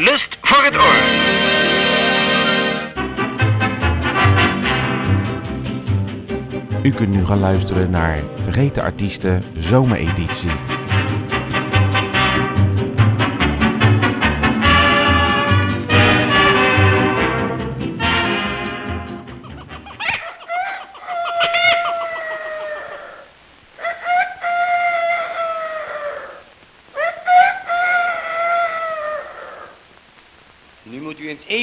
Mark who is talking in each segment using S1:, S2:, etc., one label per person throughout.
S1: Lust voor het oor.
S2: U kunt nu gaan luisteren naar Vergeten Artiesten Zomereditie.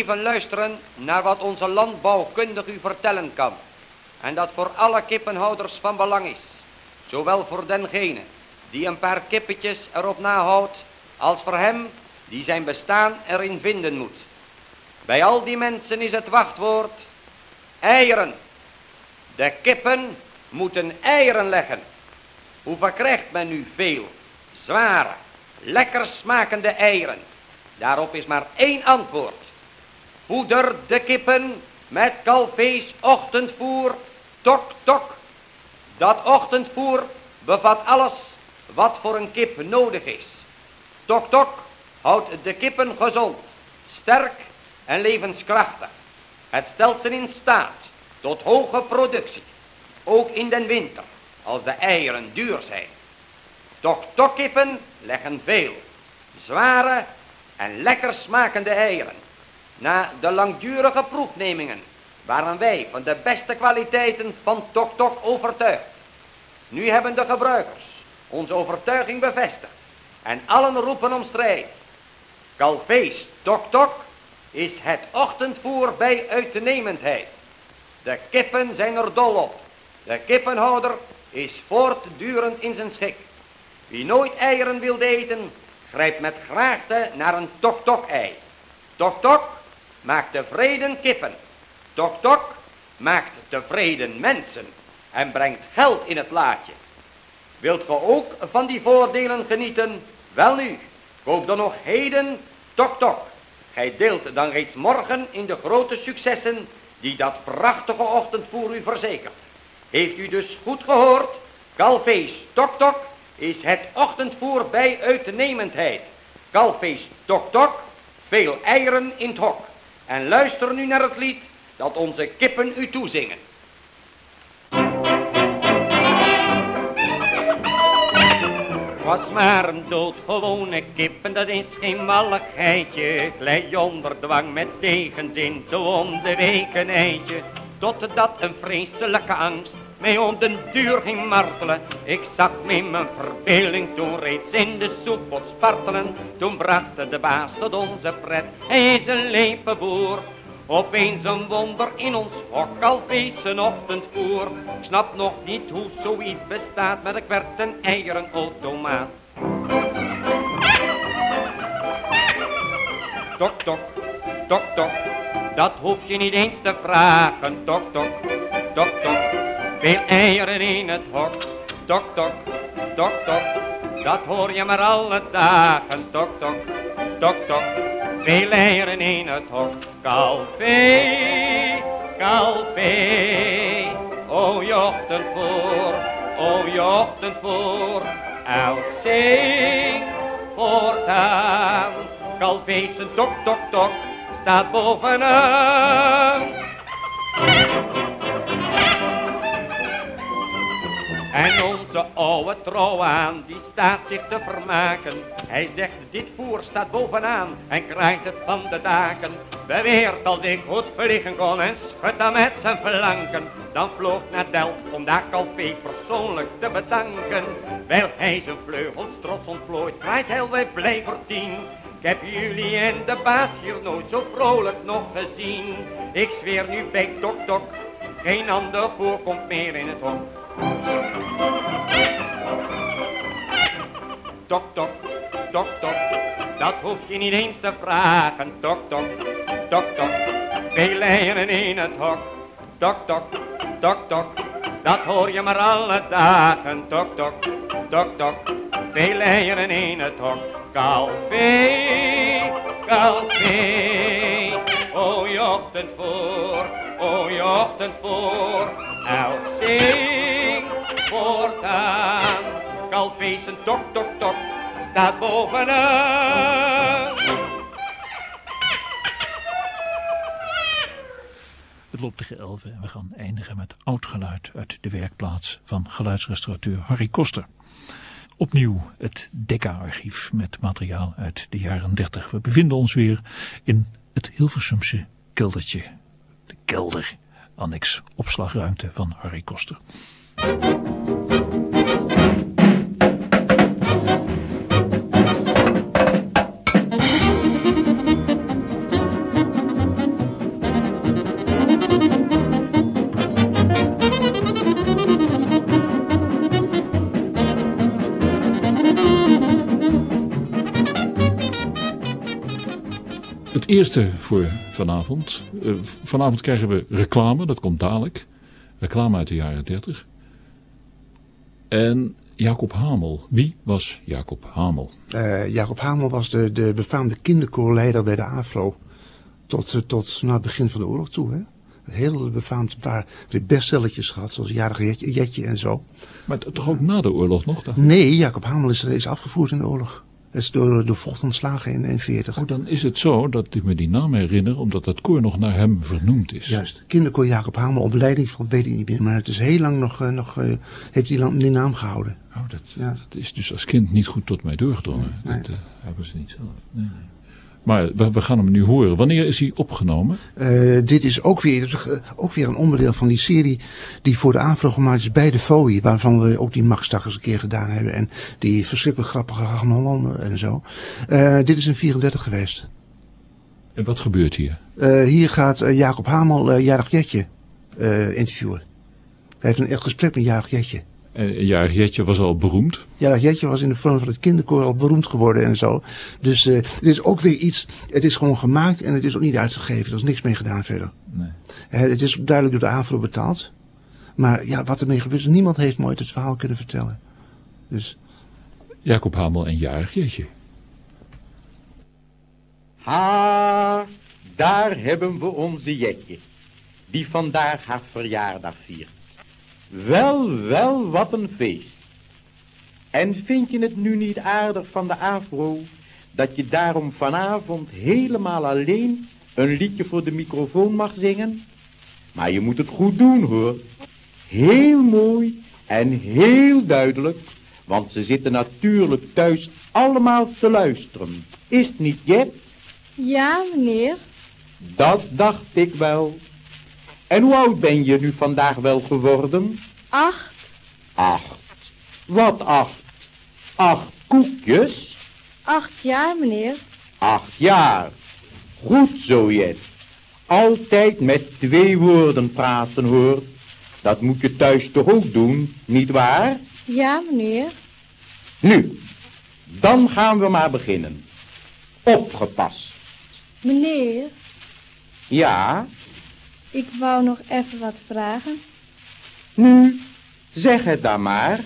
S3: Even luisteren naar wat onze landbouwkundige u vertellen kan. En dat voor alle kippenhouders van belang is. Zowel voor dengene die een paar kippetjes erop nahoudt, als voor hem die zijn bestaan erin vinden moet. Bij al die mensen is het wachtwoord eieren. De kippen moeten eieren leggen. Hoe verkrijgt men nu veel, zware, lekker smakende eieren? Daarop is maar één antwoord. Poeder de kippen met kalfees ochtendvoer, tok tok. Dat ochtendvoer bevat alles wat voor een kip nodig is. Tok tok houdt de kippen gezond, sterk en levenskrachtig. Het stelt ze in staat tot hoge productie, ook in den winter, als de eieren duur zijn. Tok tok kippen leggen veel, zware en lekker smakende eieren. Na de langdurige proefnemingen waren wij van de beste kwaliteiten van Tok Tok overtuigd. Nu hebben de gebruikers onze overtuiging bevestigd en allen roepen om strijd. Kalfees Tok Tok is het ochtendvoer bij uitnemendheid. De kippen zijn er dol op. De kippenhouder is voortdurend in zijn schik. Wie nooit eieren wil eten, grijpt met graagte naar een tok-tok-ei. Tok-tok maakt tevreden kippen. Tok-tok maakt tevreden mensen en brengt geld in het laadje. Wilt ge ook van die voordelen genieten? Wel nu, koop dan nog heden tok-tok. Gij deelt dan reeds morgen in de grote successen die dat prachtige ochtendvoer u verzekert. Heeft u dus goed gehoord? Kalfees tok-tok is het ochtendvoer bij uitnemendheid. Kalfees tok tok, veel eieren in het hok. En luister nu naar het lied dat onze kippen u toezingen. Was maar een doodgewone kip en dat is geen malligheidje. Glij onder dwang met tegenzin, zo om de week eitje. Totdat een vreselijke angst mij om den duur ging martelen. Ik zag me mijn verbeelding toen reeds in de soep spartelen. Toen bracht de baas tot onze pret, hij is een lepe boer. Opeens een wonder in ons hok, al een ochtendvoer. Ik snap nog niet hoe zoiets bestaat, maar ik werd een eieren automaat. Tok, tok, tok, tok, dat hoef je niet eens te vragen. Tok, tok, tok, tok, veel eieren in het hok. Tok, tok, tok, tok, dat hoor je maar alle dagen. Tok, tok, tok, tok, veel eieren in het hok. Kalfee, kalfee, o je ochtend voor, o je ochtend voor. Elk zing voortaan, kalfee zijn tok, tok, tok, staat bovenaan. En onze oude trouwaan, die staat zich te vermaken. Hij zegt, dit voer staat bovenaan en krijgt het van de daken. Beweert als ik goed vliegen kon en schudt dan met zijn flanken. Dan vloog naar Delft om daar Calvé persoonlijk te bedanken. Wel hij zijn vleugels trots ontplooit, krijgt heel wij blij voor tien. Ik heb jullie en de baas hier nooit zo vrolijk nog gezien. Ik zweer nu bij Tok Tok, geen ander voorkomt meer in het hok. Tok, tok, tok, tok, dat hoef je niet eens te vragen. Tok, tok, tok, tok, veel eieren in het hok. Tok, tok, tok, tok, dat hoor je maar alle dagen. Tok, tok, tok, tok, veel eieren in het hok. Kalfee, kalfee, o je ochtend voor, o je voor. Elk zing voortaan, kalfee zijn tok, tok, tok, staat bovenaan.
S4: Het loopt tegen 11 en we gaan eindigen met oud geluid uit de werkplaats van geluidsrestaurateur Harry Koster. Opnieuw het Decca-archief met materiaal uit de jaren 30. We bevinden ons weer in het Hilversumse keldertje. De kelder, annex opslagruimte van Harry Koster. Eerste voor vanavond. Uh, vanavond krijgen we reclame, dat komt dadelijk. Reclame uit de jaren 30. En Jacob Hamel. Wie was Jacob Hamel?
S5: Uh, Jacob Hamel was de, de befaamde kinderkoorleider bij de AFRO. Tot, uh, tot na het begin van de oorlog toe. Hè? Heel befaamd een paar bestselletjes gehad, zoals Jarig Jetje, en zo.
S4: Maar toch ook na de oorlog nog?
S5: Nee, Jacob Hamel is, is afgevoerd in de oorlog. Is door, door vocht ontslagen in 1940.
S4: Oh, dan is het zo dat ik me die naam herinner, omdat dat koor nog naar hem vernoemd is.
S5: Juist. Kinderkoor Jacob Hamel, op leiding van, weet ik niet meer. Maar het is heel lang nog, uh, nog uh, heeft hij die naam gehouden.
S4: Oh, dat, ja. dat, is dus als kind niet goed tot mij doorgedrongen. Nee. Dat uh, hebben ze niet zelf. Nee, nee. Maar we, we, gaan hem nu horen. Wanneer is hij opgenomen?
S5: Uh, dit is ook weer, ook weer een onderdeel van die serie die voor de AVRO gemaakt is bij de FOI. Waarvan we ook die Max eens een keer gedaan hebben. En die verschrikkelijk grappige Hagen Hollander en zo. Uh, dit is een 34 geweest.
S4: En wat gebeurt hier?
S5: Uh, hier gaat Jacob Hamel Jarig Jetje interviewen. Hij heeft een echt gesprek met Jarig Jetje.
S4: En Jarig Jetje was al beroemd.
S5: Jarig Jetje was in de vorm van het kinderkoor al beroemd geworden en zo. Dus uh, het is ook weer iets, het is gewoon gemaakt en het is ook niet uitgegeven. Er is niks mee gedaan verder.
S4: Nee.
S5: Uh, het is duidelijk door de AVRO betaald. Maar ja, wat ermee gebeurt is, niemand heeft nooit het verhaal kunnen vertellen. Dus...
S4: Jacob Hamel en Jarig Jetje.
S6: Ha, daar hebben we onze Jetje. Die vandaag haar verjaardag viert. Wel, wel, wat een feest. En vind je het nu niet aardig van de AVRO, dat je daarom vanavond helemaal alleen een liedje voor de microfoon mag zingen? Maar je moet het goed doen hoor. Heel mooi en heel duidelijk, want ze zitten natuurlijk thuis allemaal te luisteren. Is het niet, Jet?
S7: Ja, meneer.
S6: Dat dacht ik wel. En hoe oud ben je nu vandaag wel geworden?
S7: Acht.
S6: Acht. Wat acht? Acht koekjes?
S7: Acht jaar, meneer.
S6: Acht jaar. Goed zo, Jet. Altijd met twee woorden praten, hoor. Dat moet je thuis toch ook doen, niet waar?
S7: Ja, meneer.
S6: Nu, dan gaan we maar beginnen. Opgepast.
S7: Meneer?
S6: Ja?
S7: Ik wou nog even wat vragen.
S6: Nu, zeg het dan maar.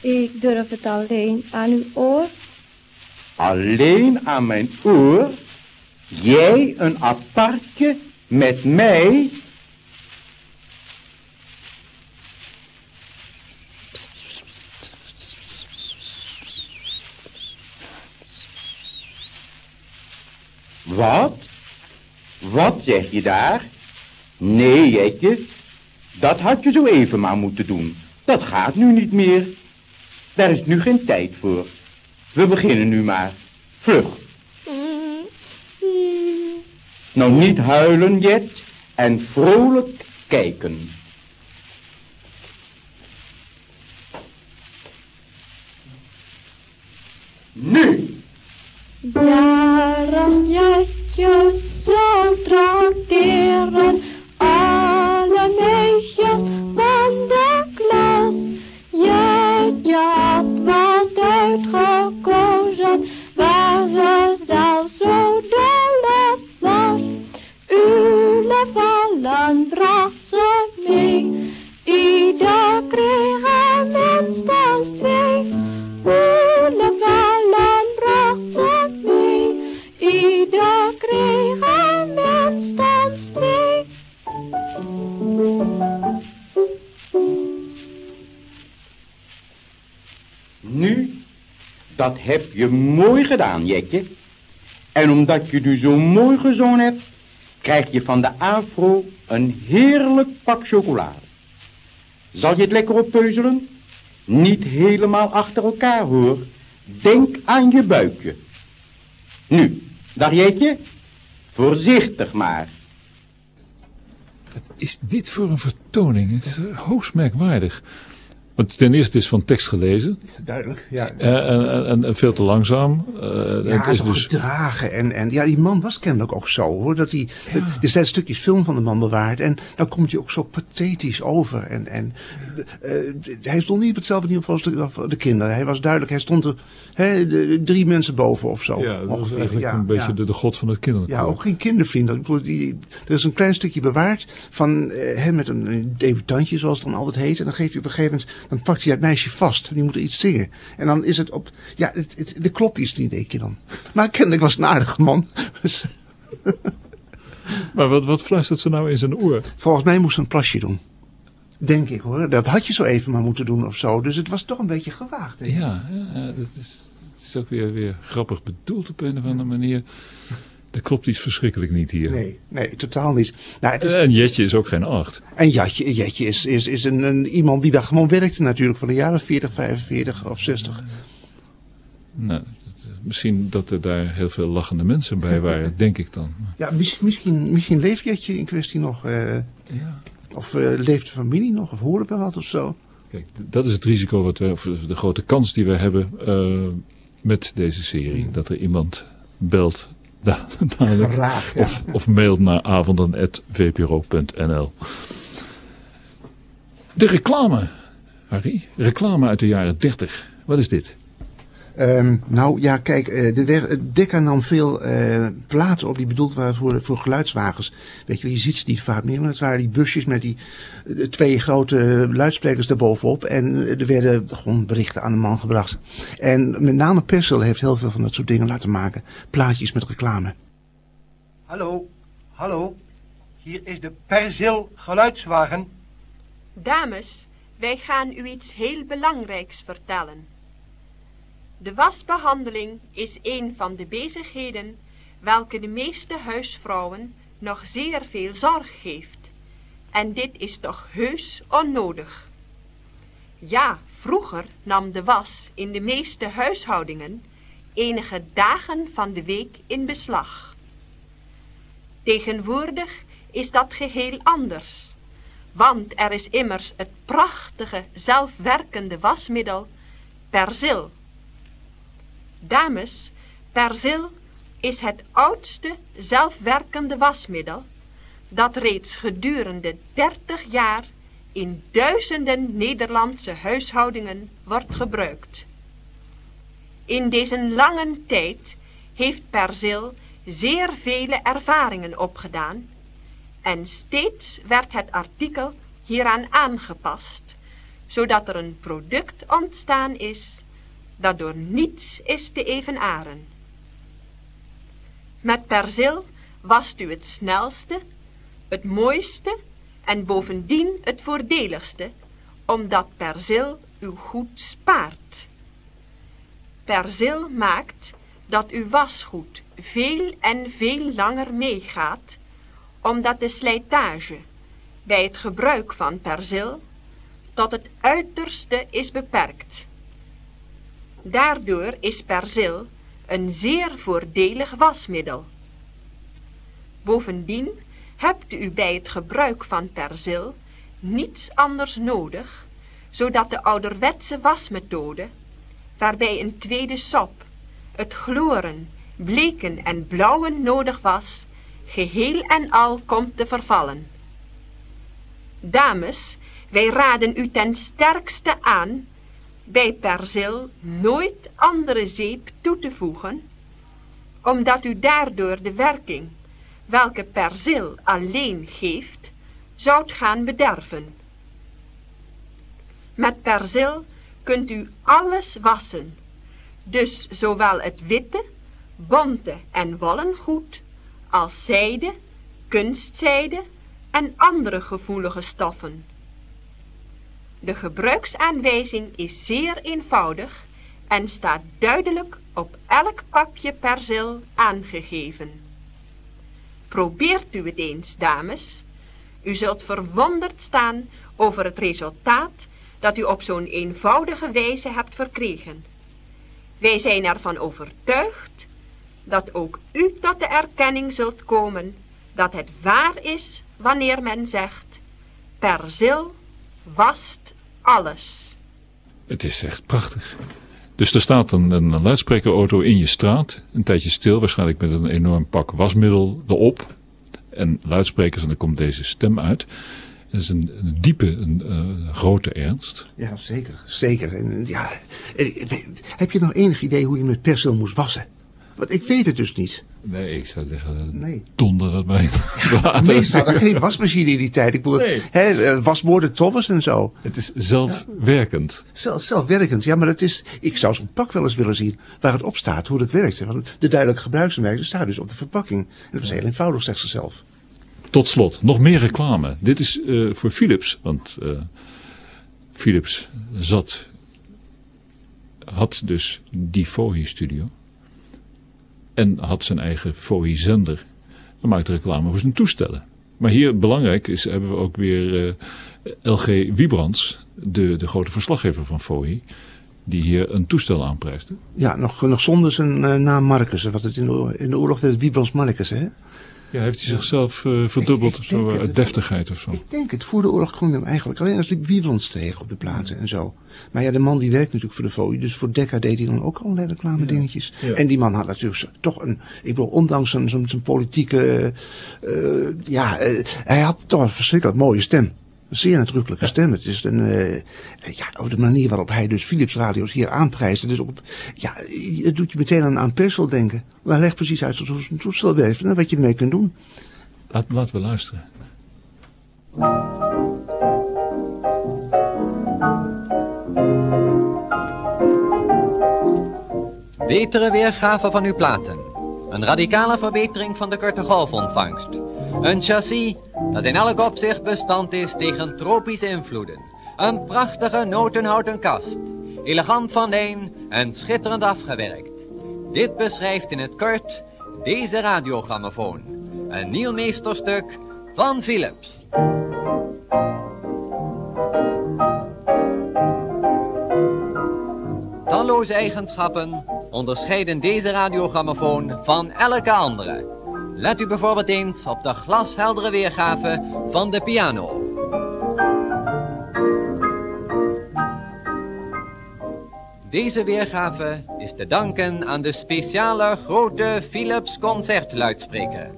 S7: Ik durf het alleen aan uw oor.
S6: Alleen aan mijn oor? Jij een apartje met mij? Wat? Wat zeg je daar? Nee, Jetje, dat had je zo even maar moeten doen. Dat gaat nu niet meer. Daar is nu geen tijd voor. We beginnen nu maar. Vlug. Nou niet huilen, Jet, en vrolijk kijken. Dat heb je mooi gedaan, Jetje. En omdat je nu zo mooi gezongen hebt, krijg je van de afro een heerlijk pak chocolade. Zal je het lekker oppeuzelen? Niet helemaal achter elkaar hoor. Denk aan je buikje. Nu, dag Jetje. Voorzichtig maar.
S4: Wat is dit voor een vertoning? Het is eh, hoogst merkwaardig. Want ten eerste is van tekst gelezen.
S5: Duidelijk, ja.
S4: eh, en, en, en veel te langzaam. Eh,
S5: Ja,
S4: het is dus
S5: gedragen. En, en ja, die man was kennelijk ook zo hoor. Dat hij, Er zijn stukjes film van de man bewaard. En dan komt hij ook zo pathetisch over. En, en eh, hij stond niet op hetzelfde niveau als de, als de kinderen. Hij was duidelijk, hij stond er hè, drie mensen boven of zo.
S4: ja, dat
S5: ongeveer.
S4: eigenlijk
S5: Ja,
S4: een beetje
S5: ja.
S4: de, de god van het kinderlijk.
S5: Ja, ook geen kindervriend. Ik bedoel, die, er is een klein stukje bewaard van hem met een, een debutantje, zoals het dan altijd heet. En dan geeft hij op een gegeven moment, dan pakt hij het meisje vast. En die moet er iets zingen. En dan is het op, ja, het, het, er klopt iets niet, denk je dan. Maar kennelijk was het een aardige man.
S4: Maar wat, wat fluistert ze nou in zijn oor?
S5: volgens mij moest ze een plasje doen. Denk ik hoor. Dat had je zo even maar moeten doen of zo. Dus het was toch een beetje gewaagd. Denk ik.
S4: Ja, ja dat is, het is ook weer, weer grappig bedoeld op een of andere manier. Er klopt iets verschrikkelijk niet hier.
S5: Nee, nee, totaal niet. Nou, het is,
S4: En Jetje is ook geen acht.
S5: En Jetje, Jetje is, is, is een, een, iemand die daar gewoon werkte natuurlijk van de jaren 40, 45 of 60.
S4: Nou, dat- misschien dat er daar heel veel lachende mensen bij waren, denk ik dan.
S5: Ja, mis- misschien, misschien leeft Jetje in kwestie nog. eh,
S4: Ja.
S5: of eh, leeft de familie nog, of horen we wat of zo.
S4: Kijk, dat is het risico wat we, of de grote kans die we hebben eh, met deze serie. Dat er iemand belt dadelijk.
S5: Graag, ja.
S4: Of, of mailt naar avonden.vpro.nl. De reclame, Harry. Reclame uit de jaren 30. Wat is dit?
S5: Ehm, nou ja, kijk, eh, de weg, Dekka nam veel eh, platen op die bedoeld waren voor, voor geluidswagens. Weet je, wel, je ziet ze niet vaak meer, maar het waren die busjes met die eh, twee grote luidsprekers daarbovenop. En er werden gewoon berichten aan de man gebracht. En met name Persel heeft heel veel van dat soort dingen laten maken. Plaatjes met reclame.
S8: Hallo, hallo. Hier is de Perzil geluidswagen.
S9: Dames, wij gaan u iets heel belangrijks vertellen. De wasbehandeling is een van de bezigheden welke de meeste huisvrouwen nog zeer veel zorg geeft. En dit is toch heus onnodig. Ja, vroeger nam de was in de meeste huishoudingen enige dagen van de week in beslag. Tegenwoordig is dat geheel anders. Want er is immers het prachtige zelfwerkende wasmiddel Persil. Dames, Persil is het oudste zelfwerkende wasmiddel dat reeds gedurende 30 jaar in duizenden Nederlandse huishoudingen wordt gebruikt. In deze lange tijd heeft Persil zeer vele ervaringen opgedaan en steeds werd het artikel hieraan aangepast, zodat er een product ontstaan is dat door niets is te evenaren. Met persil wast u het snelste, het mooiste en bovendien het voordeligste, omdat persil u goed spaart. Persil maakt dat uw wasgoed veel en veel langer meegaat, omdat de slijtage bij het gebruik van persil tot het uiterste is beperkt. Daardoor is persil een zeer voordelig wasmiddel. Bovendien hebt u bij het gebruik van persil niets anders nodig, zodat de ouderwetse wasmethode, waarbij een tweede sop, het gloren, bleken en blauwen nodig was, geheel en al komt te vervallen. Dames, wij raden u ten sterkste aan bij persil nooit andere zeep toe te voegen, omdat u daardoor de werking, welke persil alleen geeft, zoudt gaan bederven. Met persil kunt u alles wassen, dus zowel het witte, bonte en wollen goed, als zijde, kunstzijde en andere gevoelige stoffen. De gebruiksaanwijzing is zeer eenvoudig en staat duidelijk op elk pakje persil aangegeven. Probeert u het eens, dames. U zult verwonderd staan over het resultaat dat u op zo'n eenvoudige wijze hebt verkregen. Wij zijn ervan overtuigd dat ook u tot de erkenning zult komen dat het waar is wanneer men zegt, persil wast alles.
S4: Het is echt prachtig. Dus er staat een, een luidsprekerauto in je straat, een tijdje stil, waarschijnlijk met een enorm pak wasmiddel erop. En luidsprekers, en dan komt deze stem uit. Het is een, een diepe, een, uh, grote ernst.
S5: Ja, zeker. Zeker. En, ja, heb je nog enig idee hoe je met persil moest wassen? Want ik weet het dus niet.
S4: Nee, ik zou zeggen, nee. donder het bij het water.
S5: Nee, er staat geen wasmachine in die tijd. Ik bedoel, nee. hè, eh, wasborden Thomas en zo.
S4: Het is zelfwerkend.
S5: Ja. Zelf, zelfwerkend, ja, maar het is, ik zou zo'n pak wel eens willen zien waar het op staat, hoe dat werkt. Want de duidelijke gebruiksaanwijzing staat dus op de verpakking. En dat was heel eenvoudig, zegt ze zelf.
S4: Tot slot, nog meer reclame. Dit is uh, voor Philips, want uh, Philips zat, had dus die Fohi-studio. En had zijn eigen Fohi-zender. En maakte reclame voor zijn toestellen. Maar hier belangrijk is, hebben we ook weer uh, LG Wiebrands, de, de grote verslaggever van Fohi, die hier een toestel aanprijsde.
S5: Ja, nog, nog zonder zijn uh, naam Marcus. Wat het in de, in de oorlog werd Wiebrands Marcus, hè?
S4: Ja, heeft hij zichzelf uh, verdubbeld ik, ik of zo, uit deftigheid of zo?
S5: Ik denk het. Voor de oorlog kwam hem eigenlijk alleen als Wiebrands tegen op de plaatsen en zo. Maar ja, de man die werkt natuurlijk voor de Fooi, dus voor Decca deed hij dan ook allerlei reclame ja. dingetjes. Ja. En die man had natuurlijk toch een, ik bedoel, ondanks zijn, zijn, zijn politieke, uh, ja, uh, hij had toch een verschrikkelijk mooie stem. Een zeer nadrukkelijke stem. Het is een, uh, ja, op de manier waarop hij dus Philips radio's hier aanprijst. Dus op, ja, het doet je meteen aan, aan Persel denken. Hij legt precies uit zoals een toestel werkt en wat je ermee kunt doen.
S4: Laat, laten we luisteren.
S10: Betere weergave van uw platen. Een radicale verbetering van de korte golfontvangst. Een chassis dat in elk opzicht bestand is tegen tropische invloeden. Een prachtige notenhouten kast. Elegant van lijn en schitterend afgewerkt. Dit beschrijft in het kort deze radiogrammofoon. Een nieuw meesterstuk van Philips. Talloze eigenschappen onderscheiden deze radiogrammofoon van elke andere. Let u bijvoorbeeld eens op de glasheldere weergave van de piano. Deze weergave is te danken aan de speciale grote Philips concertluidspreker.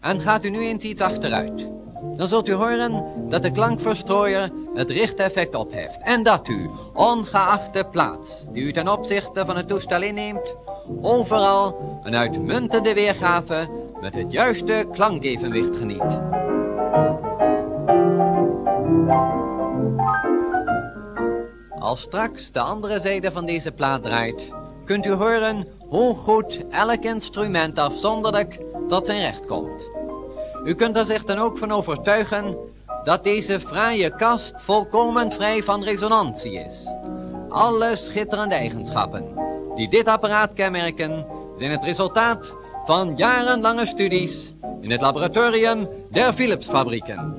S10: En gaat u nu eens iets achteruit. Dan zult u horen dat de klankverstrooier het richteffect opheft. En dat u, ongeacht de plaats die u ten opzichte van het toestel inneemt, overal een uitmuntende weergave met het juiste klankevenwicht geniet. Als straks de andere zijde van deze plaat draait, kunt u horen hoe goed elk instrument afzonderlijk tot zijn recht komt. U kunt er zich dan ook van overtuigen dat deze fraaie kast volkomen vrij van resonantie is. Alle schitterende eigenschappen die dit apparaat kenmerken zijn het resultaat van jarenlange studies in het laboratorium der Philips fabrieken.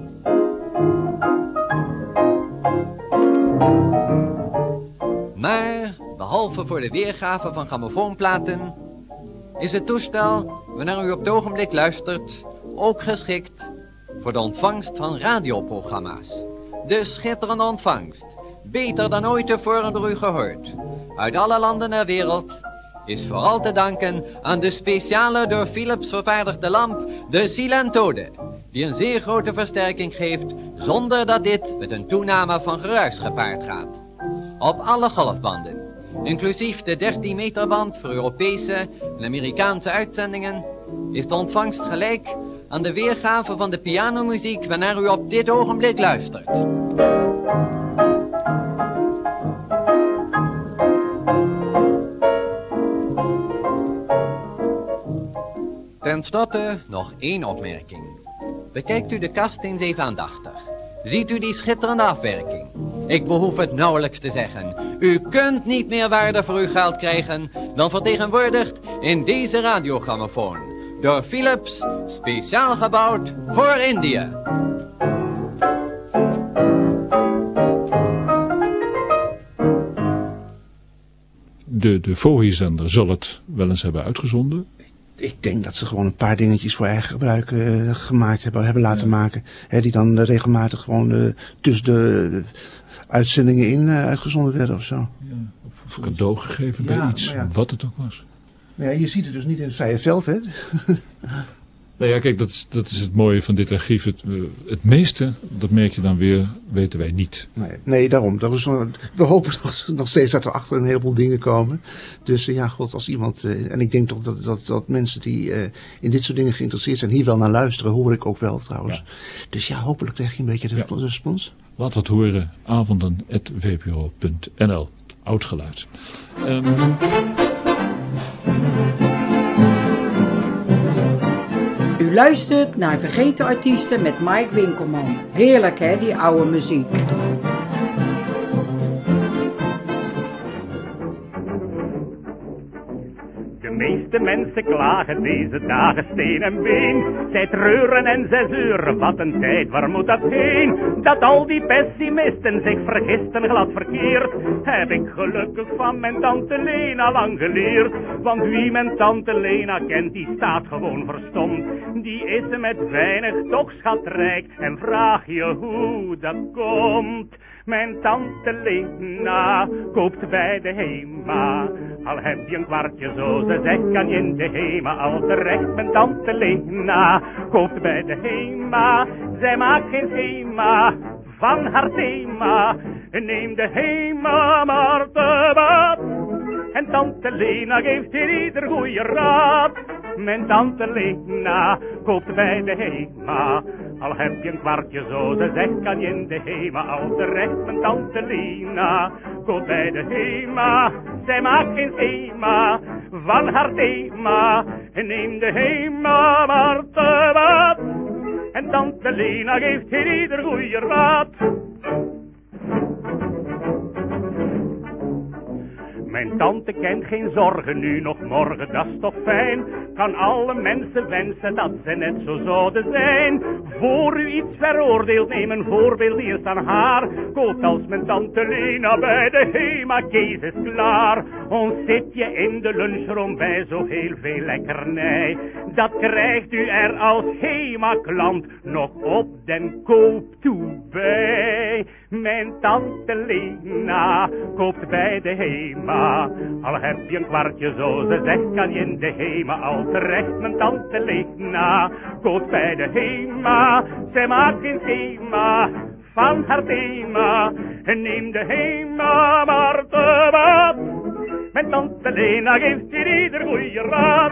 S10: Maar, behalve voor de weergave van grammofoonplaten, is het toestel, wanneer u op het ogenblik luistert, ook geschikt voor de ontvangst van radioprogramma's. De schitterende ontvangst, beter dan ooit tevoren door u gehoord, uit alle landen der wereld, is vooral te danken aan de speciale door Philips vervaardigde lamp, de Silentode, die een zeer grote versterking geeft zonder dat dit met een toename van geruis gepaard gaat. Op alle golfbanden, inclusief de 13 meter band voor Europese en Amerikaanse uitzendingen, is de ontvangst gelijk aan de weergave van de pianomuziek wanneer u op dit ogenblik luistert. Ten slotte nog één opmerking. Bekijkt u de kast eens even aandachtig. Ziet u die schitterende afwerking? Ik behoef het nauwelijks te zeggen. U kunt niet meer waarde voor uw geld krijgen dan vertegenwoordigd in deze radiogrammofoon. Door Philips, speciaal gebouwd voor Indië.
S4: De, de VOHI-zender zal het wel eens hebben uitgezonden.
S5: Ik denk dat ze gewoon een paar dingetjes voor eigen gebruik eh, gemaakt hebben, hebben laten maken. Hè, die dan regelmatig gewoon eh, tussen de uitzendingen in eh, uitgezonden werden of zo.
S4: Of cadeau gegeven bij
S5: Ja,
S4: iets,
S5: ja.
S4: wat het ook was.
S5: Maar ja, je ziet het dus niet in het vrije veld, hè?
S4: Nou ja, kijk, dat, is- dat is het mooie van dit archief. Het, eh, het meeste, dat merk je dan weer, weten wij niet.
S5: Nee, nee daarom. Dat is, we hopen nog, nog steeds dat er achter een heleboel dingen komen. Dus eh, ja, god, als iemand... eh, en ik denk toch dat, dat, dat mensen die in dit soort dingen geïnteresseerd zijn... hier wel naar luisteren, hoor ik ook wel trouwens. Dus ja, hopelijk krijg je een beetje de
S4: Ja.
S5: respons.
S4: Laat dat horen, avonden.vpro.nl. Oud geluid. Ehm,
S11: U luistert naar Vergeten Artiesten met Mike Winkelman. Heerlijk hè, die oude muziek.
S12: Meeste mensen klagen deze dagen steen en been. Zij treuren en zes uur, wat een tijd, waar moet dat heen? Dat al die pessimisten zich vergisten glad verkeerd. Heb ik gelukkig van mijn tante Lena lang geleerd. Want wie mijn tante Lena kent, die staat gewoon verstomd. Die is met weinig toch schatrijk en vraag je hoe dat komt. Mijn tante Lena koopt bij de Hema. Al heb je een kwartje zo, ze zegt kan in de Hema al terecht. Mijn tante Lena koopt bij de Hema. Zij maakt geen schema van haar thema. Neem de Hema maar te baat. En tante Lena geeft hier ieder goeie raad. Mijn tante Lena koopt bij de Hema. Al heb je een kwartje zo, ze zegt kan je in de Hema al terecht. Mijn tante Lena koopt bij de Hema. Zij maakt geen schema van haar thema. Neem de Hema maar te baat. En tante Lena geeft hier ieder goeie raad. Mijn tante kent geen zorgen nu nog morgen, dat is toch fijn. Kan alle mensen wensen dat ze net zo zouden zijn. Voor u iets veroordeelt, neem een voorbeeld eerst aan haar. Koopt als mijn tante Lena bij de Hema, Kees is klaar. Ons zit je in de lunchroom bij zo heel veel lekkernij. Dat krijgt u er als Hema-klant nog op den koop toe bij. Mijn tante Lena koopt bij de Hema. Al heb je een kwartje zo, ze zegt kan je in de Hema al terecht. Mijn tante Lena koopt bij de Hema. Zij maakt geen schema van haar thema. En neem de Hema maar te baat. Mijn tante Lena geeft je ieder goeie raad.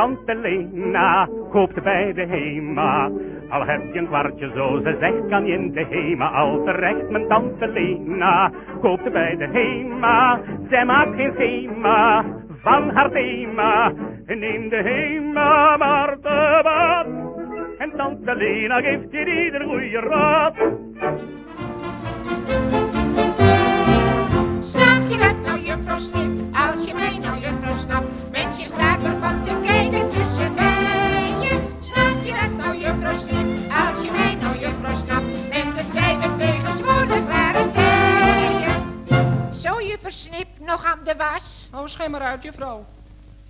S12: Tante Lena koopt bij de Hema. Al heb je een kwartje zo, ze zegt kan je in de Hema al terecht. Mijn tante Lena koopt bij de Hema. Zij maakt geen schema van haar thema. Neem de Hema maar te baat. En tante Lena geeft je ieder goeie raad.
S13: Snap je dat nou, juffrouw Snip? Als je mij nou, juffrouw snapt. Mensje staat ervan te kijken juffrouw snapt. Mensen zijn het tegenwoordig rare tijden. Zo, juffrouw Snip, nog aan de was?
S14: Oh, schijn maar uit, juffrouw.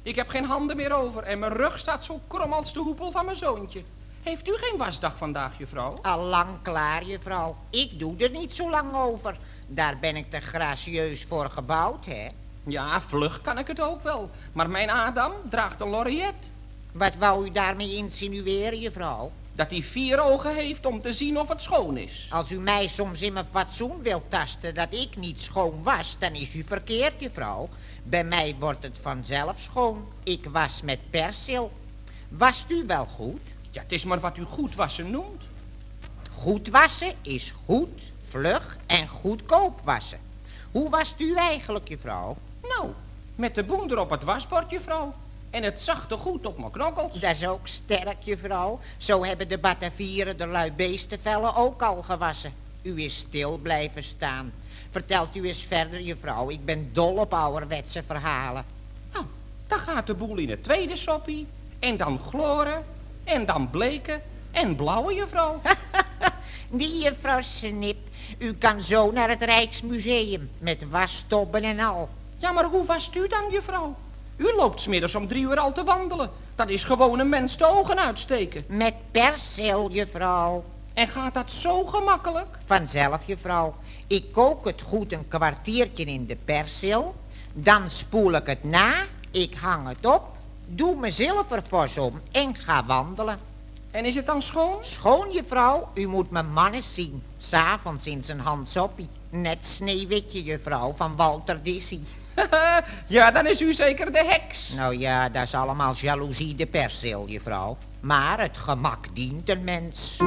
S14: Ik heb geen handen meer over en mijn rug staat zo krom als de hoepel van mijn zoontje. Heeft u geen wasdag vandaag, juffrouw?
S13: Al lang klaar, juffrouw. Ik doe er niet zo lang over. Daar ben ik te gracieus voor gebouwd, hè?
S14: Ja, vlug kan ik het ook wel. Maar mijn Adam draagt een lorgnet.
S13: Wat wou u daarmee insinueren, juffrouw?
S14: Dat hij vier ogen heeft om te zien of het schoon is.
S13: Als u mij soms in mijn fatsoen wilt tasten dat ik niet schoon was, dan is u verkeerd, juffrouw. Bij mij wordt het vanzelf schoon. Ik was met persil. Wast u wel goed?
S14: Ja, het is maar wat u goed wassen noemt.
S13: Goed wassen is goed, vlug en goedkoop wassen. Hoe wast u eigenlijk, juffrouw?
S14: Nou, met de boender op het wasbord, juffrouw. En het zachte goed op mijn knokkels.
S13: Dat is ook sterk, juffrouw. Zo hebben de Batavieren de lui beestenvellen ook al gewassen. U is stil blijven staan. Vertelt u eens verder, juffrouw. Ik ben dol op ouderwetse verhalen.
S14: Nou, dan gaat de boel in het tweede soppie. En dan gloren. En dan bleken. En blauwe, juffrouw.
S13: Die juffrouw Snip. U kan zo naar het Rijksmuseum. Met wasstobben en al.
S14: Ja, maar hoe wast u dan, juffrouw? U loopt smiddags om drie uur al te wandelen. Dat is gewoon een mens de ogen uitsteken.
S13: Met persil, juffrouw.
S14: En gaat dat zo gemakkelijk?
S13: Vanzelf, juffrouw. Ik kook het goed een kwartiertje in de persil. Dan spoel ik het na. Ik hang het op. Doe mijn zilvervos om en ga wandelen.
S14: En is het dan schoon?
S13: Schoon, juffrouw. U moet mijn man eens zien. S'avonds in zijn handsoppie. Net sneeuwwitje, juffrouw, van Walter Dissy.
S14: ja, dan is u zeker de heks.
S13: Nou ja, dat is allemaal jaloezie de persil, juffrouw. Maar het gemak dient een mens.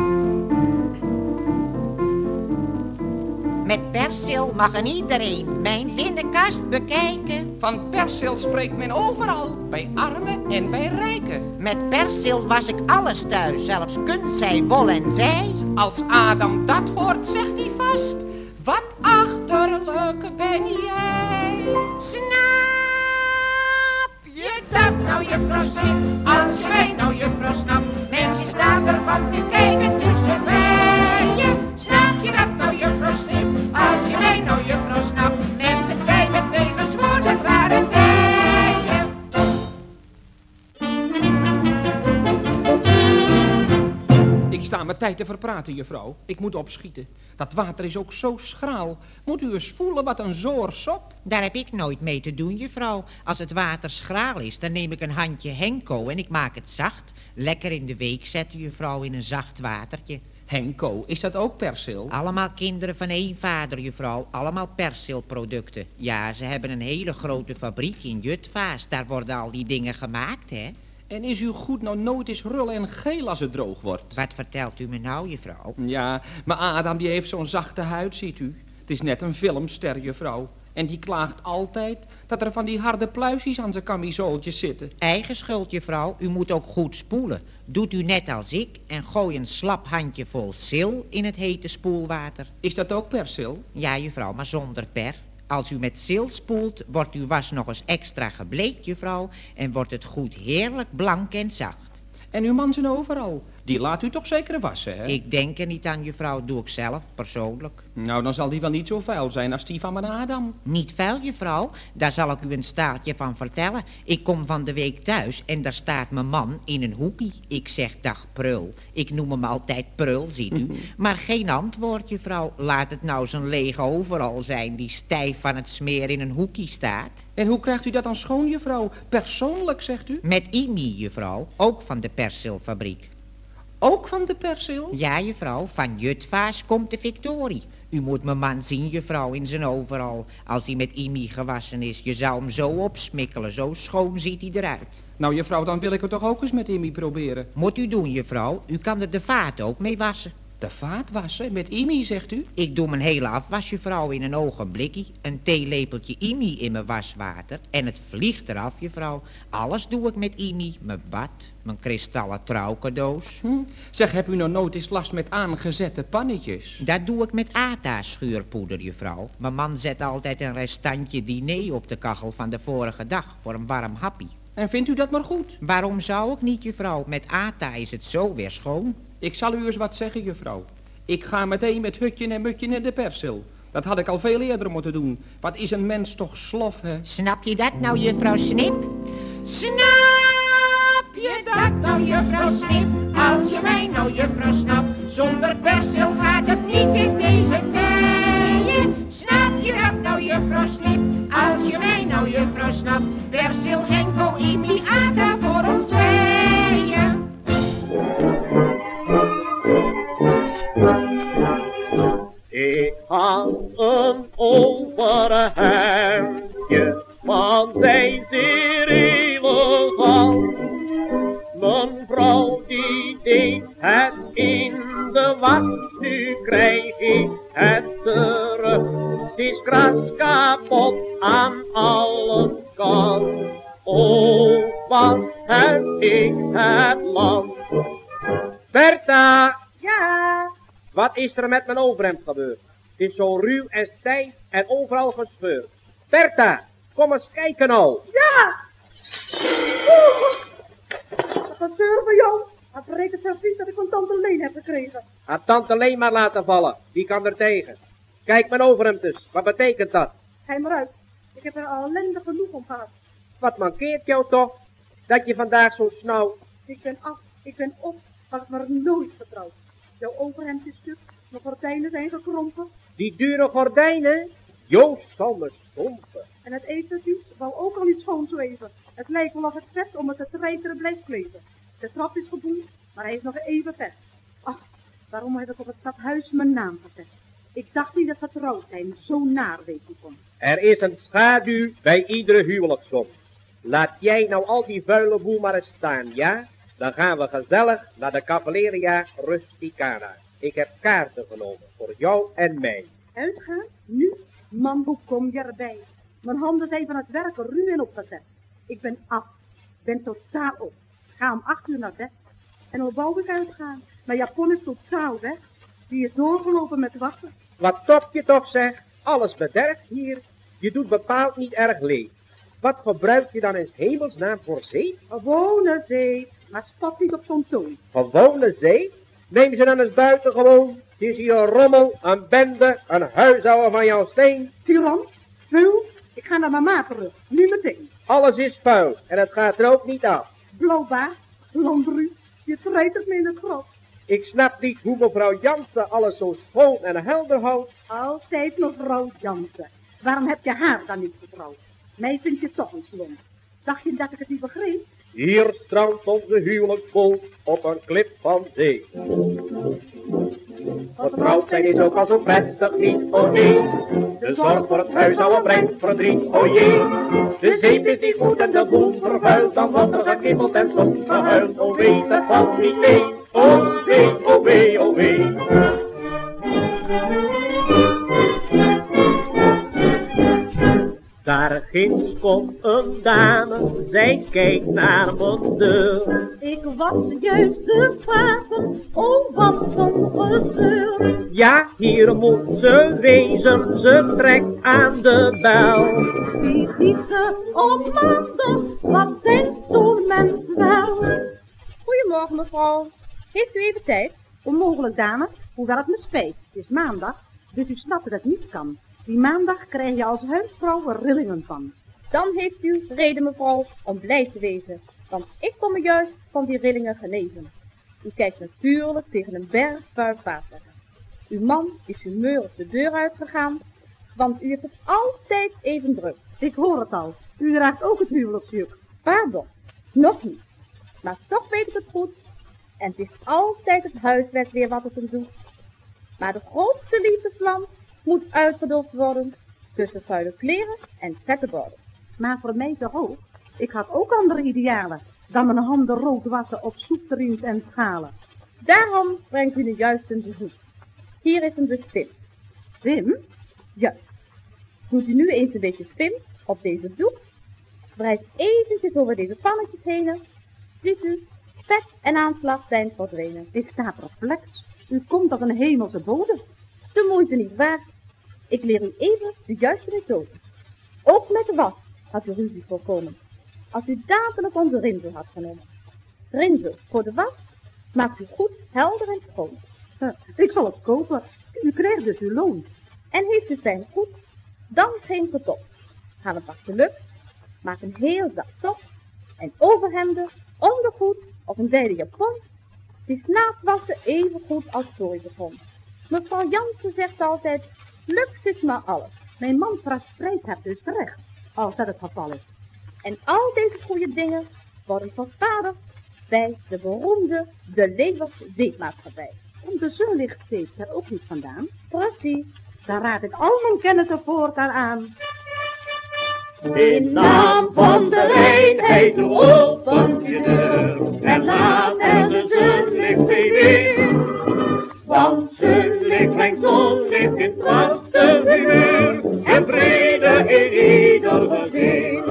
S13: Met persil mag een iedereen mijn linnenkast bekijken.
S14: Van persil spreekt men overal, bij armen en bij rijken.
S13: Met persil was ik alles thuis, zelfs kunst, zij, wol en zij.
S14: Als Adam dat hoort, zegt hij vast, wat achterlijk ben jij.
S13: Snap je dat nou, juffrouw Snip? Als je mij nou, juffrouw snapt, mensen staat ervan te kijken tussen bijen. Snap je dat nou, juffrouw Snip? Als je mij nou, juffrouw snapt,
S14: Ik sta mijn tijd te verpraten, juffrouw. Ik moet opschieten. Dat water is ook zo schraal. Moet u eens voelen wat een zoor sop.
S13: Daar heb ik nooit mee te doen, juffrouw. Als het water schraal is, dan neem ik een handje Henko en ik maak het zacht. Lekker in de week zetten, juffrouw, in een zacht watertje.
S14: Henko, is dat ook persil?
S13: Allemaal kinderen van één vader, juffrouw. Allemaal persilproducten. Ja, ze hebben een hele grote fabriek in Jutvaas. Daar worden al die dingen gemaakt, hè.
S14: En is uw goed nou nooit eens rul en geel als het droog wordt?
S13: Wat vertelt u me nou, juffrouw?
S14: Ja, maar Adam die heeft zo'n zachte huid, ziet u. Het is net een filmster, juffrouw. En die klaagt altijd dat er van die harde pluisjes aan zijn camisooltjes zitten.
S13: Eigen schuld, juffrouw. U moet ook goed spoelen. Doet u net als ik en gooi een slap handje vol sil in het hete spoelwater.
S14: Is dat ook persil?
S13: Ja, juffrouw, maar zonder per. Als u met sil spoelt, wordt uw was nog eens extra gebleekt, juffrouw, en wordt het goed heerlijk blank en zacht.
S14: En uw man zijn overal. Die laat u toch zeker wassen, hè?
S13: Ik denk er niet aan, juffrouw, doe ik zelf, persoonlijk.
S14: Nou, dan zal die wel niet zo vuil zijn als die van mijn Adam.
S13: Niet vuil, juffrouw, daar zal ik u een staaltje van vertellen. Ik kom van de week thuis en daar staat mijn man in een hoekie. Ik zeg dag prul. Ik noem hem altijd prul, ziet u. Maar geen antwoord, juffrouw. Laat het nou zo'n lege overal zijn die stijf van het smeer in een hoekie staat.
S14: En hoe krijgt u dat dan schoon, juffrouw? Persoonlijk, zegt u?
S13: Met Imi, juffrouw, ook van de persilfabriek.
S14: Ook van de persil?
S13: Ja, juffrouw, van Jutvaas komt de victorie. U moet mijn man zien, juffrouw, in zijn overal. Als hij met Imi gewassen is, je zou hem zo opsmikkelen. Zo schoon ziet hij eruit.
S14: Nou, juffrouw, dan wil ik het toch ook eens met Imi proberen.
S13: Moet u doen, juffrouw. U kan er de vaat ook mee wassen.
S14: De vaat wassen? Met Imi, zegt u?
S13: Ik doe mijn hele afwas, juffrouw, in een ogenblikkie. Een theelepeltje Imi in mijn waswater. En het vliegt eraf, juffrouw. Alles doe ik met Imi. Mijn bad, mijn kristallen trouwcadeaus.
S14: Hm? Zeg, heb u nou nooit eens last met aangezette pannetjes?
S13: Dat doe ik met ATA-schuurpoeder, juffrouw. Mijn man zet altijd een restantje diner op de kachel van de vorige dag voor een warm happie.
S14: En vindt u dat maar goed?
S13: Waarom zou ik niet, juffrouw? Met ATA is het zo weer schoon.
S14: Ik zal u eens wat zeggen, juffrouw. Ik ga meteen met hutje en mutje naar de persil. Dat had ik al veel eerder moeten doen. Wat is een mens toch slof, hè?
S13: Snap je dat nou, juffrouw Snip? Snap je dat nou, juffrouw Snip? Als je mij nou, juffrouw snapt, zonder persil gaat het niet in deze tijden. Snap je dat nou, juffrouw Snip? Als je mij nou, juffrouw snapt, persil, henko, imi, ada voor ons.
S15: Aan een overhemdje, want zij zeer elegant. Mijn vrouw die deed het in de was, nu krijg ik het terug. Het is kras kapot aan alle kanten. Oh, wat heb ik het land. Bertha!
S16: Ja,
S15: Wat is er met mijn overhemd gebeurd? Het is zo ruw en stijf en overal gescheurd. Bertha, kom eens kijken nou.
S16: ja. Oeh, wat een zeur van jou. Het reed het dat ik van tante Leen heb gekregen.
S15: Had tante Leen maar laten vallen. Die kan er tegen. Kijk mijn overhemd dus. Wat betekent dat?
S16: Ga je maar uit. Ik heb er al ellende genoeg om gehad.
S15: Wat mankeert jou toch? Dat je vandaag zo snauw...
S16: Ik ben af, ik ben op, had maar nooit getrouwd. Jouw overhemd is stuk, mijn gordijnen zijn gekrompen.
S15: Die dure gordijnen? Joost zal me stompen.
S16: En het eetservies wou ook al niet schoon zweven. Het lijkt wel of het vet om het te treiteren blijft kleven. De trap is geboend, maar hij is nog even vet. Ach, waarom heb ik op het stadhuis mijn naam gezet? Ik dacht niet dat getrouwd zijn zo naar wezen kon.
S15: Er is een schaduw bij iedere huwelijkssom. Laat jij nou al die vuile boel maar eens staan, ja? Dan gaan we gezellig naar de Cavalleria Rusticana. Ik heb kaarten genomen voor jou en mij.
S16: Uitgaan? Nu? Man, hoe kom je erbij? Mijn handen zijn van het werken ruw en opgezet. Ik ben af. Ben totaal op. Ga om acht uur naar bed. En hoe wou ik uitgaan? Mijn japon is totaal weg. Die is doorgelopen met wassen.
S15: Wat top je toch zeg? Alles bederft hier. Je doet bepaald niet erg leeg. Wat gebruik je dan in hemelsnaam voor zeep?
S16: Gewone zee, maar spat niet op zo'n toon.
S15: Gewone zeep? Neem ze dan eens buiten gewoon. Het is hier een rommel, een bende, een huishouden van jouw steen.
S16: Tiran, vuil, ik ga naar mama terug. Nu meteen.
S15: Alles is vuil en het gaat er ook niet af.
S16: Blauwbaard, Landru, je treitert me in het grot.
S15: Ik snap niet hoe mevrouw Jansen alles zo schoon en helder houdt.
S16: Altijd mevrouw Jansen. Waarom heb je haar dan niet getrouwd? Mij vind je toch een slons. Dacht je dat ik het niet begreep?
S15: Hier strandt onze huwelijksboot op een klip van zee. Getrouwd zijn is ook al zo prettig niet, oh nee. De zorg voor het huishouden brengt verdriet, oh jee. De zeep is niet goed en de boel vervuild, dan wordt er gekibbeld en soms gehuild. Oh weet het valt niet mee, oh wee, oh wee, oh wee. Daar ginds komt een dame, zij kijkt naar mijn deur.
S16: Ik was juist de vader, oh wat een gezeur.
S15: Ja, hier moet ze wezen, ze trekt aan de bel.
S16: Visite op maandag, wat zijn zo'n mens wel.
S17: Goedemorgen mevrouw. Heeft u even tijd?
S16: Onmogelijk dame, hoewel het me spijt. Het is maandag, dus u snapt dat het niet kan. Die maandag krijg je als huisvrouw er rillingen van.
S17: Dan heeft u reden mevrouw om blij te wezen, want ik kom me juist van die rillingen genezen. U kijkt natuurlijk tegen een berg vuil water. Uw man is humeur op de deur uitgegaan, want u heeft het altijd even druk.
S16: Ik hoor het al, u draagt ook het huwelijksjuk.
S17: Pardon, nog niet. Maar toch weet ik het goed. En het is altijd het huiswerk weer wat het hem doet. Maar de grootste liefdevlam moet uitgedoofd worden tussen vuile kleren en vette borden.
S16: Maar voor mij toch ook? Ik had ook andere idealen dan mijn handen rood wassen op soepterriens en schalen.
S17: Daarom brengt u nu juist een bezoek. Hier is een Pim.
S16: Pim?
S17: Juist. Doet u nu eens een beetje Pim op deze doek. Wrijf eventjes over deze pannetjes heen. Ziet u, vet en aanslag zijn verdwenen.
S16: Ik sta perplex. U komt als een hemelse bodem.
S17: De moeite niet waard. Ik leer u even de juiste methode. Ook met de was had u ruzie voorkomen. Als u dadelijk onze rinzel had genomen. Rinzel voor de was maakt u goed helder en schoon.
S16: Ik zal het kopen. U krijgt dus uw loon.
S17: En heeft u fijn goed, dan geen getop. Haal een pak deluxe, maak een heel zak top en overhemden, ondergoed of een zijde japon. Die het wassen even goed als voor je begon. Mevrouw Jansen zegt altijd, luxe is maar alles.
S16: Mijn man verspreidt het dus terecht, als dat het geval is.
S17: En al deze goede dingen worden vervaardigd bij de beroemde De Levers Zeepmaatschappij.
S16: En de zonlichtzeep er ook niet vandaan?
S17: Precies.
S16: Dan raad ik al mijn kennissen voortaan aan.
S15: In naam van de reinheid doe open je deur en laat er de zonlicht Want zonlicht brengt zonlicht in het zwarte humeur en vrede in ieder gezin.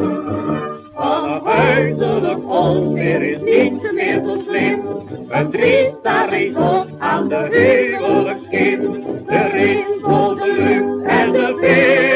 S15: Van huiselijk onweer is niet meer zo slim. Een drie daar reeds op aan de huwelijkskin. De rinsel, de luxe en de vin.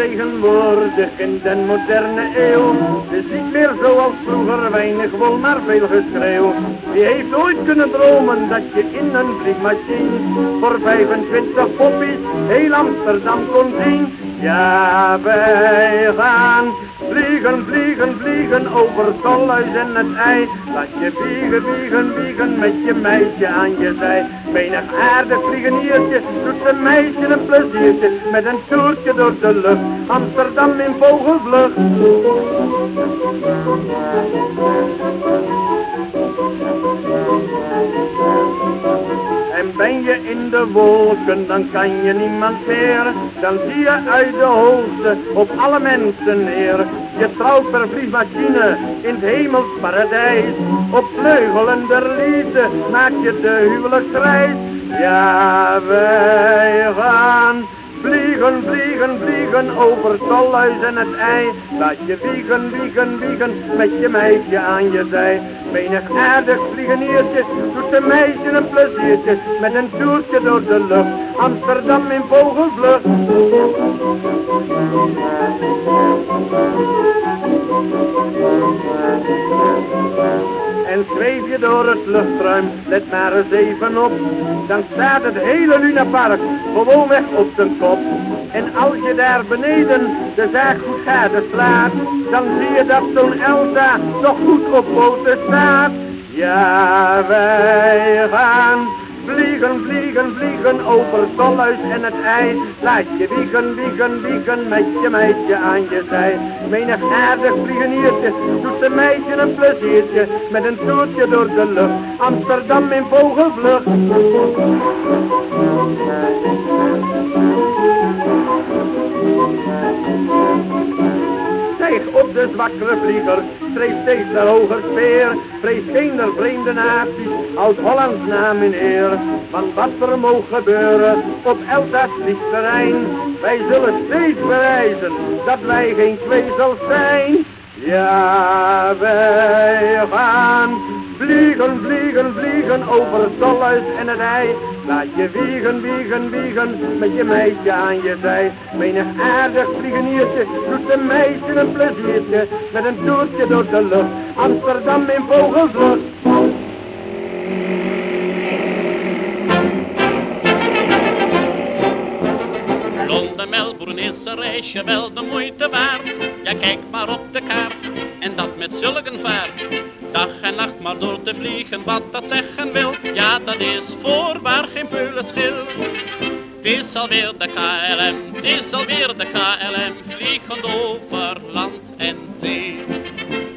S18: Tegenwoordig in den moderne eeuw. Het is niet meer zoals vroeger, weinig wol, maar veel geschreeuw. Wie heeft ooit kunnen dromen dat je in een vliegmachine voor 25 poppies heel Amsterdam kon zien? Ja, wij gaan vliegen, vliegen, vliegen over Tolhuis en het ei. Laat je vliegen, vliegen, vliegen met je meisje aan je zij. Menig aardig vliegeniertje doet een meisje een pleziertje met een toertje door de lucht. Amsterdam in vogelvlucht. Ben je in de wolken, dan kan je niemand meer. Dan zie je uit de hoogte op alle mensen neer. Je trouwt per vliegmachine in het hemels paradijs. Op vleugelen der liefde maak je de huwelijksreis. Ja, wij gaan Vliegen, vliegen, vliegen over tolhuis en het ei. Laat je wiegen, wiegen, wiegen met je meisje aan je zij. Menig aardig vliegeniertje doet de meisje een pleziertje met een toertje door de lucht. Amsterdam in vogelvlucht. En zweef je door het luchtruim, let maar eens even op. Dan staat het hele Lunapark gewoon weg op zijn kop. En als je daar beneden de zaak goed gadeslaat, dan zie je dat zo'n Elsa toch goed op poten staat. Ja, wij gaan vliegen, vliegen, vliegen over Tolhuis en het ei. Laat je wiegen, wiegen, wiegen met je meisje aan je zij. Menig aardig vliegeniertje doet de meisje een pleziertje met een toertje door de lucht. Amsterdam in vogelvlucht. Op de zwakkere vlieger, streef steeds naar hoger sfeer. Vrees geen vreemde natie, houd Hollands naam in eer. Want wat er moog gebeuren op Elsa's vliegterrein, wij zullen steeds bewijzen dat wij geen tweezels zijn. Ja, wij gaan vliegen, vliegen, vliegen over het tolhuis en het ei. Laat je wiegen, wiegen, wiegen met je meisje aan je zij. Menig aardig vliegeniertje doet een meisje een pleziertje met een toertje door de lucht. Amsterdam in vogelvlucht.
S19: Londen, Melbourne is een reisje wel de moeite waard. Ja, kijk maar op de kaart en dat met zulk een vaart. Dag en nacht maar door te vliegen, wat dat zeggen wil. Ja, dat is voorwaar geen peulenschil. Het is alweer de KLM, het is alweer de KLM, vliegend over land en zee.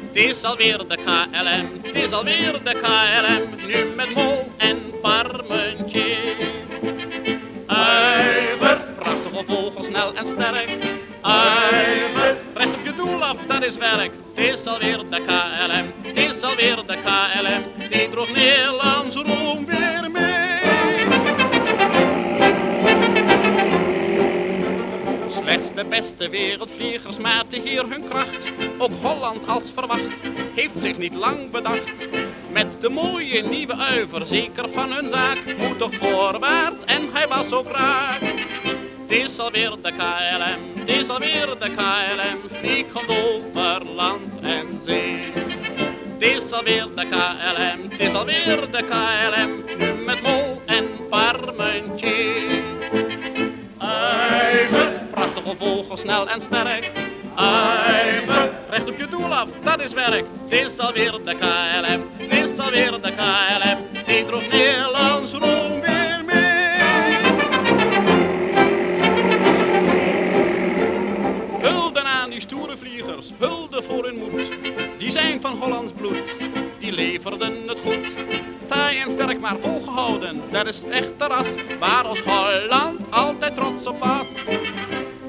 S19: Het is alweer de KLM, het is alweer de KLM, nu met mol en parmentje. Uiver, prachtige vogel, snel en sterk. Af, dat is werk. Het is alweer de KLM, het is alweer de KLM. Die droeg Nederlands roem weer mee. Slechts de beste wereldvliegers maten hier hun kracht. Ook Holland als verwacht heeft zich niet lang bedacht. Met de mooie nieuwe uiver, zeker van hun zaak, moet toch voorwaarts en hij was ook raak. Het is alweer de KLM, het is alweer de KLM, vliegend over land en zee. Het is alweer de KLM, het is alweer de KLM, nu met mol en parmentje. Uiver, prachtige vogel, snel en sterk. Uiver, recht op je doel af, dat is werk. Het is alweer de KLM, het is alweer de KLM. Die droeg Nederlands roem weer hulde voor hun moed. Die zijn van Hollands bloed, die leverden het goed. Taai en sterk maar volgehouden, dat is het echte ras. Waar ons Holland altijd trots op was.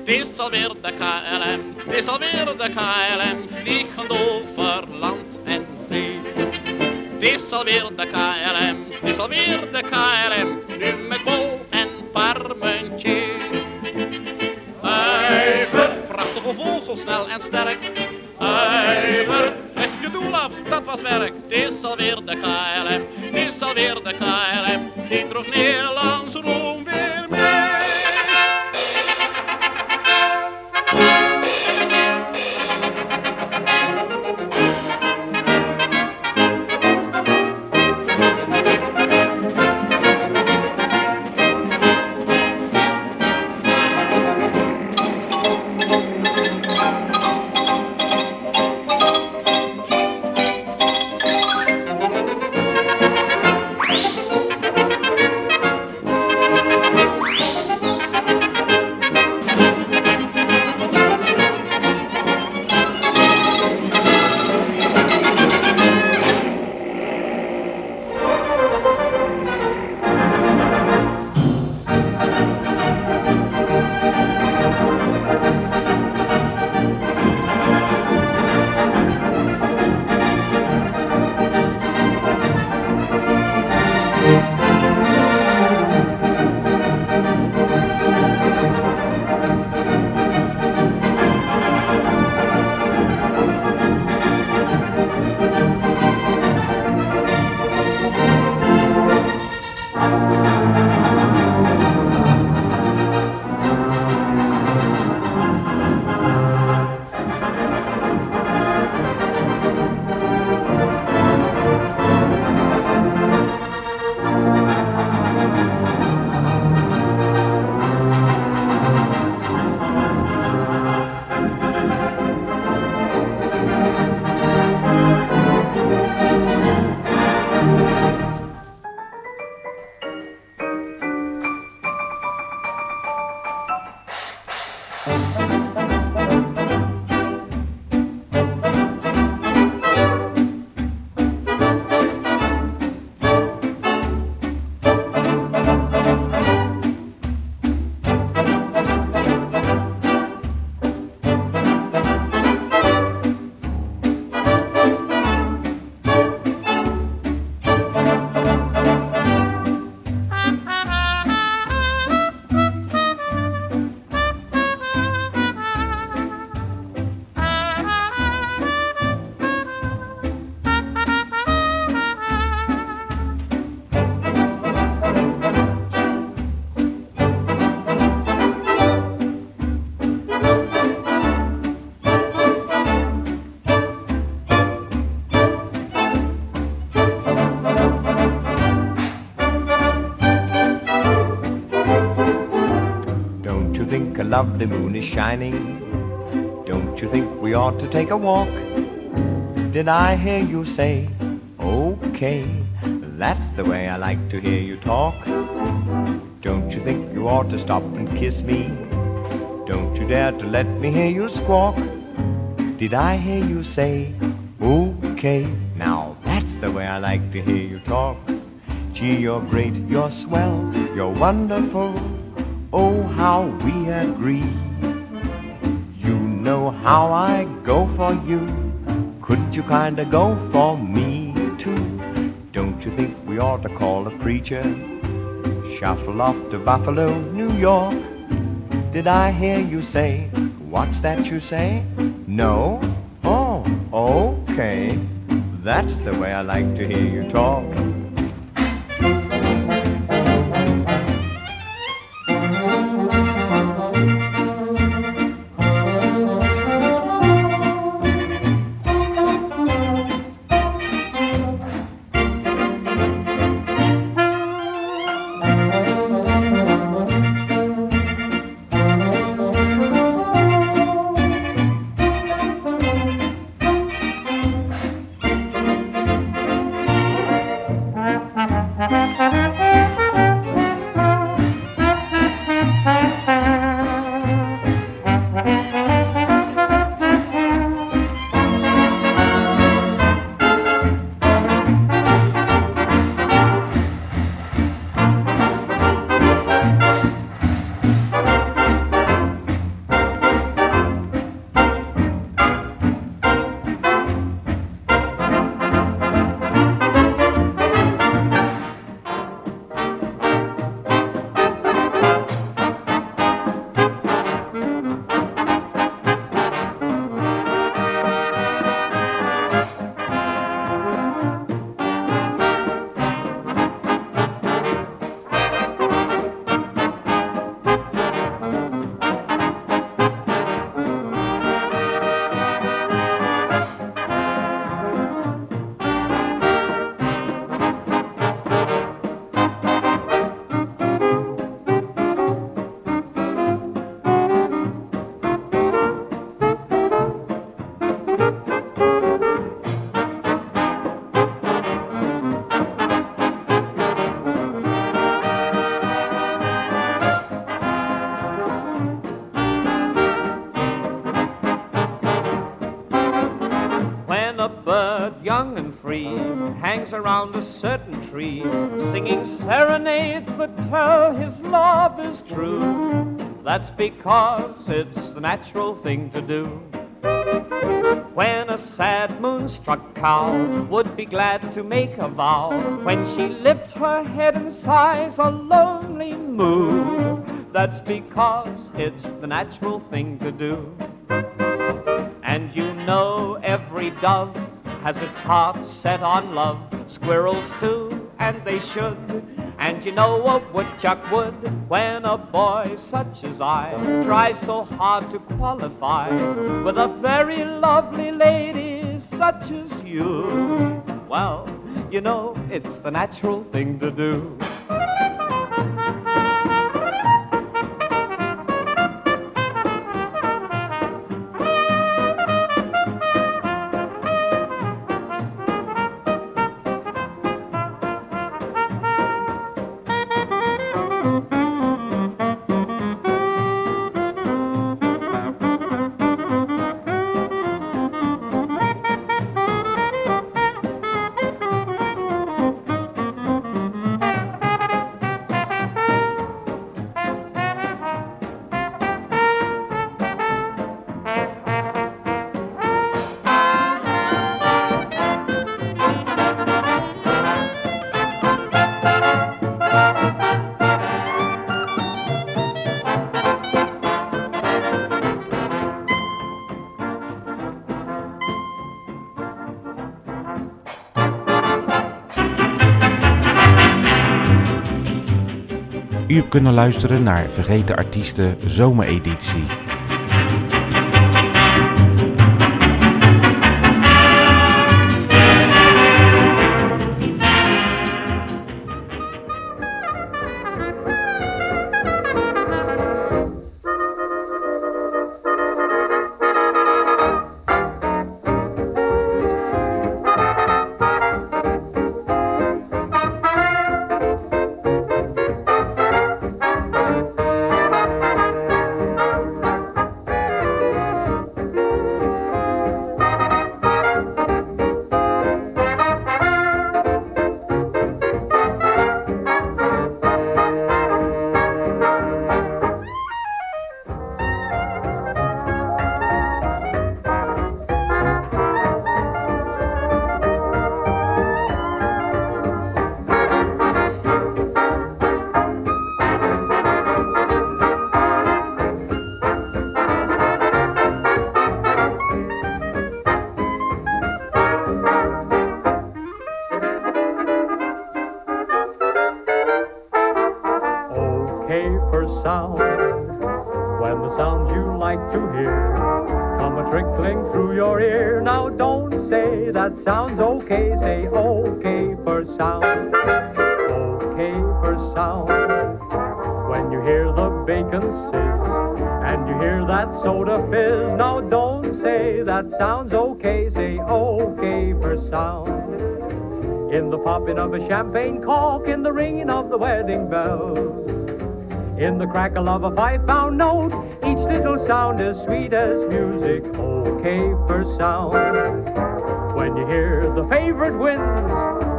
S19: Het is alweer de KLM, het is alweer de KLM, vliegend over land en zee. Het is alweer de KLM, het is alweer de KLM, nu met bol en parmentje. Snel en sterk. Ijver, leg je doel af, dat was werk. Het is alweer de KLM, het is alweer de KLM, die droeg Nederlands roem weer
S20: lovely moon is shining? Don't you think we ought to take a walk? Did I hear you say, okay? That's the way I like to hear you talk. Don't you think you ought to stop and kiss me? Don't you dare to let me hear you squawk. Did I hear you say, okay? Now that's the way I like to hear you talk. Gee, you're great, you're swell, you're wonderful. Oh, how we agree. You know how I go for you. Couldn't you kinda go for me too? Don't you think we ought to call a preacher? Shuffle off to Buffalo, New York. Did I hear you say, what's that you say? No? Oh, okay. That's the way I like to hear you talk.
S21: Hangs around a certain tree, singing serenades that tell his love is true. That's because it's the natural thing to do. When a sad moonstruck cow would be glad to make a vow, when she lifts her head and sighs a lonely moo, that's because it's the natural thing to do. And you know every dove has its heart set on love, squirrels too, and they should. And you know a woodchuck would when a boy such as I tries so hard to qualify with a very lovely lady such as you. Well, you know it's the natural thing to do.
S2: U hebt kunnen luisteren naar Vergeten Artiesten Zomereditie.
S22: Sound. When the sounds you like to hear come a trickling through your ear. Now don't say that sounds okay, say okay for sound. Okay for sound. When you hear the bacon sizz and you hear that soda fizz. Now don't say that sounds okay, say okay for sound. In the popping of a champagne cork, in the ringing of the wedding bells. In the crackle of a five-pound note, each little sound is sweet as music, okay for sound. When you hear the favorite winds,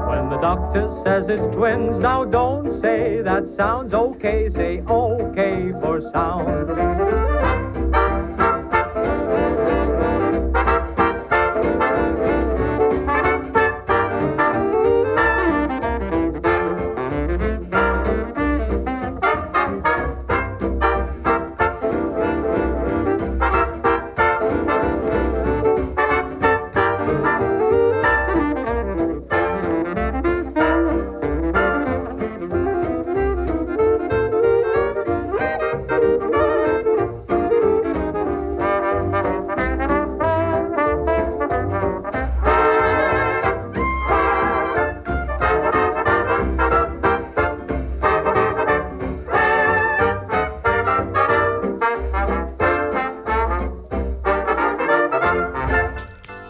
S22: when the doctor says it's twins, now don't say that sounds okay, say okay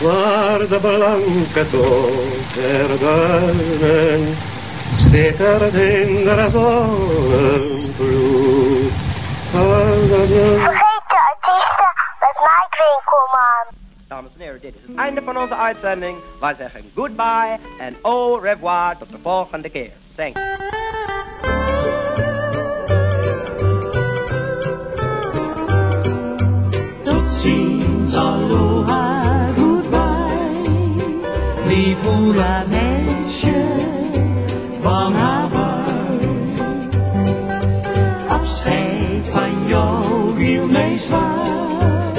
S23: Guarda Blanca per duinen, stiet er tindere volen bloed.
S24: Vergeet de artiesten met Mike Winkelman.
S25: Dames en heren, dit is het einde van onze uitzending. Wij zeggen goodbye en au revoir tot de volgende keer. Thanks.
S26: Tot ziens, aloha. Lief hula meisje van Hawaii. Afscheid van jou viel mij zwaar.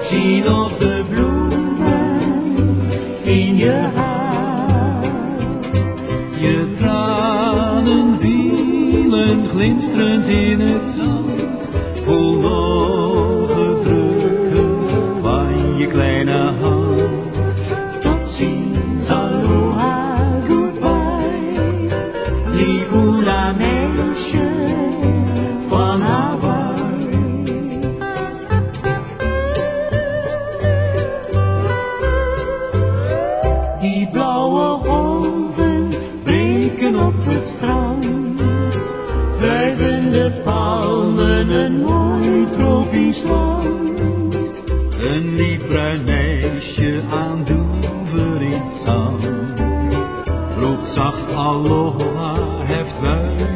S26: Zie nog de bloemen in je haar. Je tranen vielen glinsterend in het zand. Vol oogdrukken een mooi tropisch land. Een lief bruin meisje aan de oever in het zand. Roept zacht aloha, heft wuivend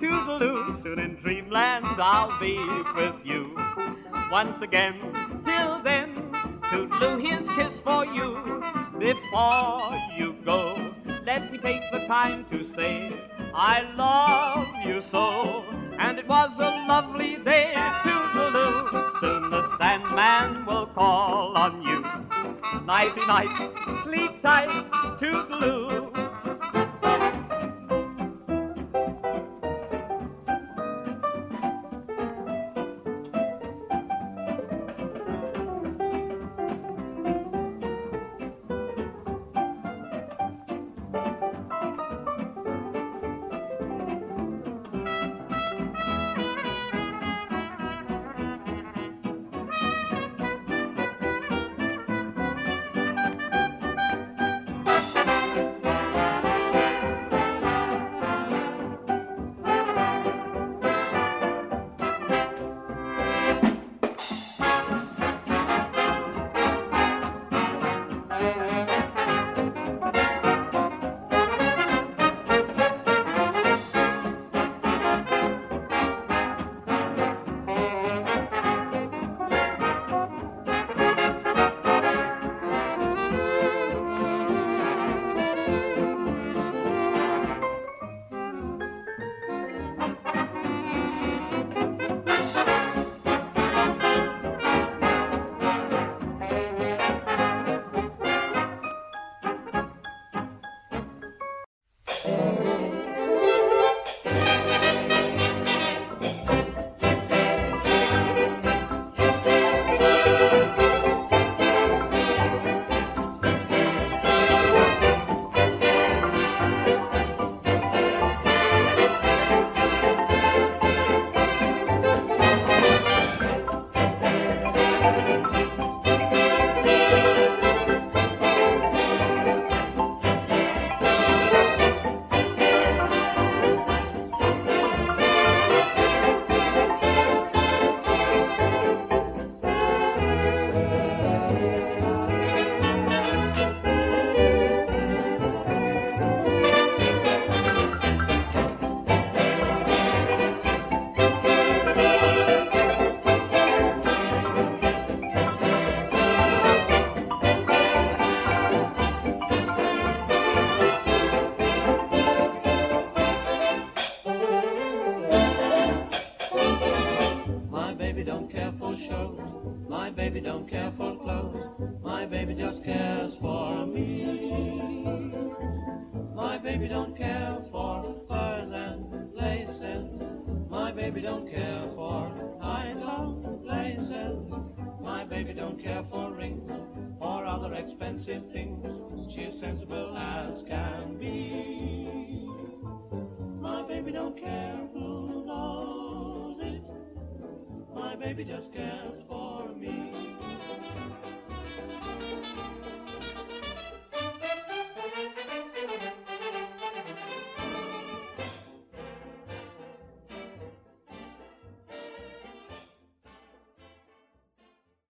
S21: Toodaloo, soon in dreamland I'll be with you. Once again, till then, Toodaloo, here's kiss for you. Before you go, let me take the time to say I love you so. And it was a lovely day, Toodaloo. Soon the Sandman will call on you. Nighty night, sleep tight, Toodaloo.
S26: Baby don't care for